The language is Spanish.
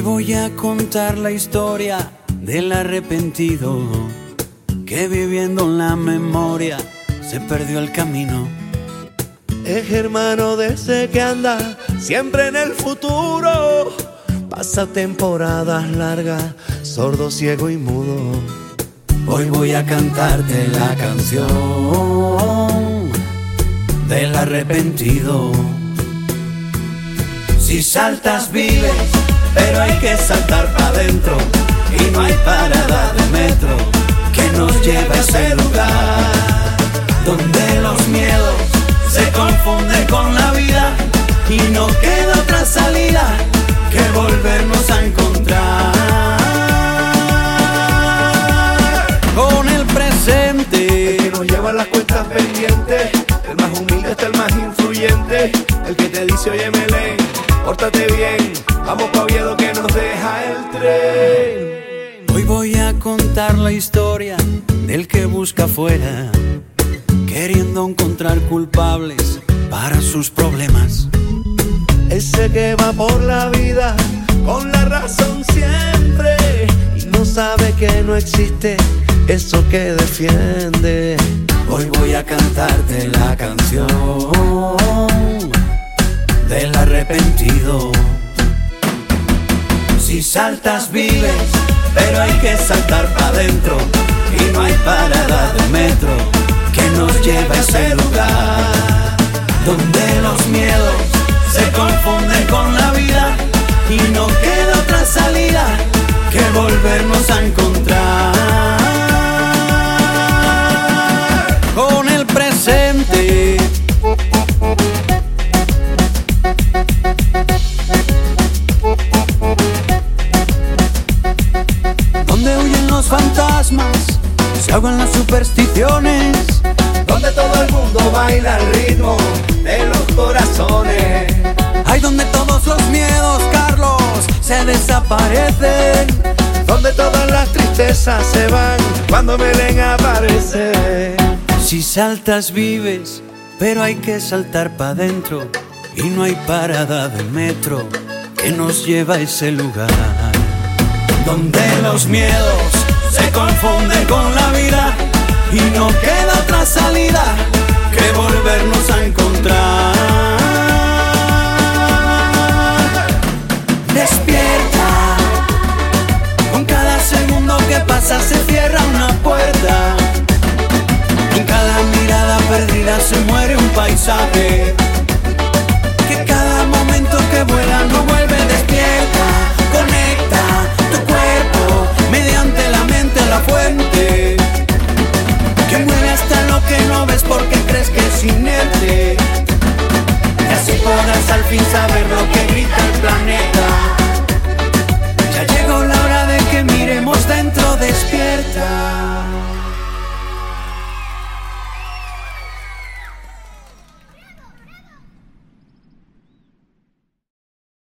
voy a contar la historia del arrepentido que viviendo en la memoria se perdió el camino. Es hermano de ese que anda siempre en el futuro. Pasa temporadas largas, sordo, ciego y mudo. Hoy voy a cantarte la canción del arrepentido. Si saltas vives, pero hay que saltar para adentro. Y no hay parada de metro que nos lleve a ese lugar donde los miedos se confunden con la vida y no queda otra salida que volvernos a encontrar con el presente. Que nos lleva las cuentas pendientes, el más humilde está el más influyente, el que te dice oye Melén, pórtate bien, vamos pa' Oviedo que nos deja el tren. Hoy voy a contar la historia del que busca afuera, queriendo encontrar culpables para sus problemas. Ese que va por la vida con la razón siempre y no sabe que no existe eso que defiende. Hoy voy a cantarte la canción del arrepentido. Si saltas vives, pero hay que saltar para adentro y no hay parada de metro que nos lleve a ese lugar donde los miedos se confunden con la vida y no queda otra salida que volvernos a encontrar ahogan las supersticiones. Donde todo el mundo baila al ritmo de los corazones. Hay donde todos los miedos, Carlos, se desaparecen. Donde todas las tristezas se van cuando Belén aparece. Si saltas vives, pero hay que saltar para adentro. Y no hay parada de metro que nos lleva a ese lugar. Donde los miedos se confunden con la vida y no queda otra salida que volvernos a encontrar. Despierta, con cada segundo que pasa se cierra una puerta. En cada mirada perdida se muere un paisaje. Que cada momento que vuela no vuelve inerte. Y